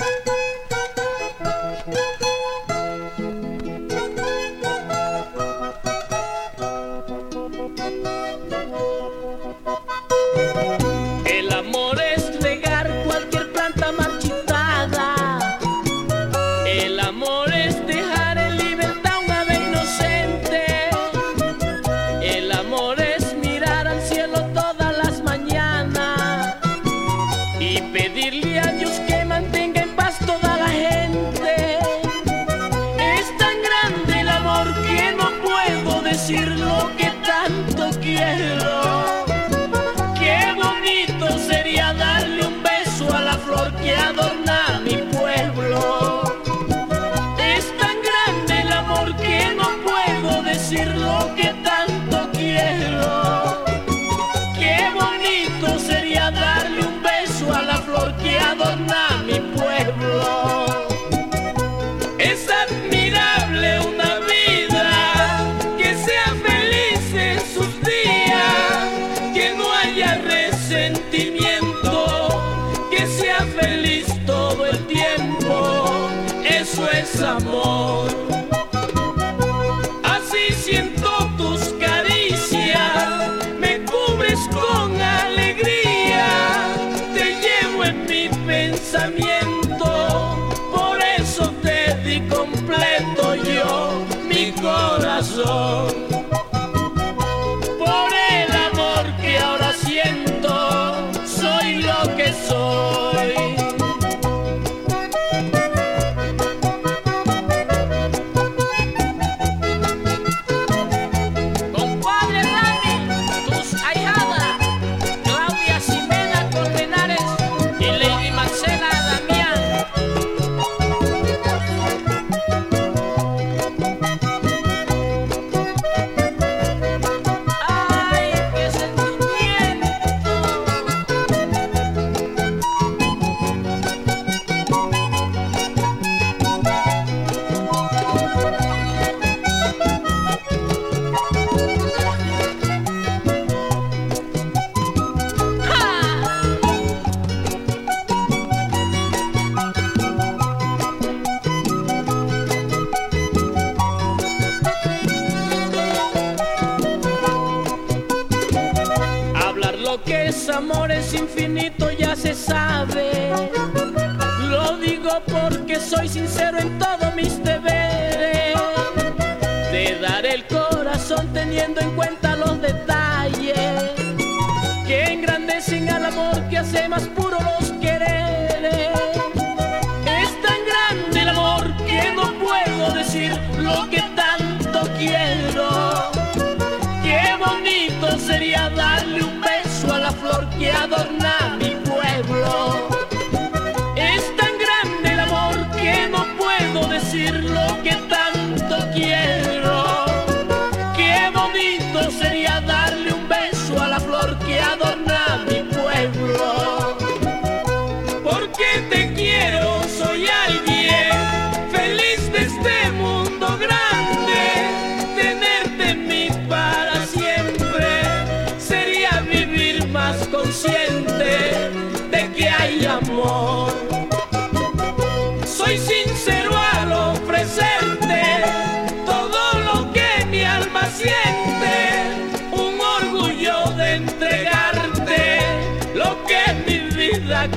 you. Amor. Que es amor es infinito ya se sabe. Lo digo porque soy sincero en todos mis deberes. De dar el corazón teniendo en cuenta los detalles que engrandecen al amor que hace más puro los quereres. Es tan grande el amor que no puedo decir lo que tanto quiero. Adorna mi pueblo. Es tan grande el amor que no puedo decir lo que tanto quiero. Qué bonito sería darle un beso a la flor que adorna mi pueblo. De que hay amor. Soy sincero al ofrecerte todo lo que mi alma siente, un orgullo de entregarte lo que mi vida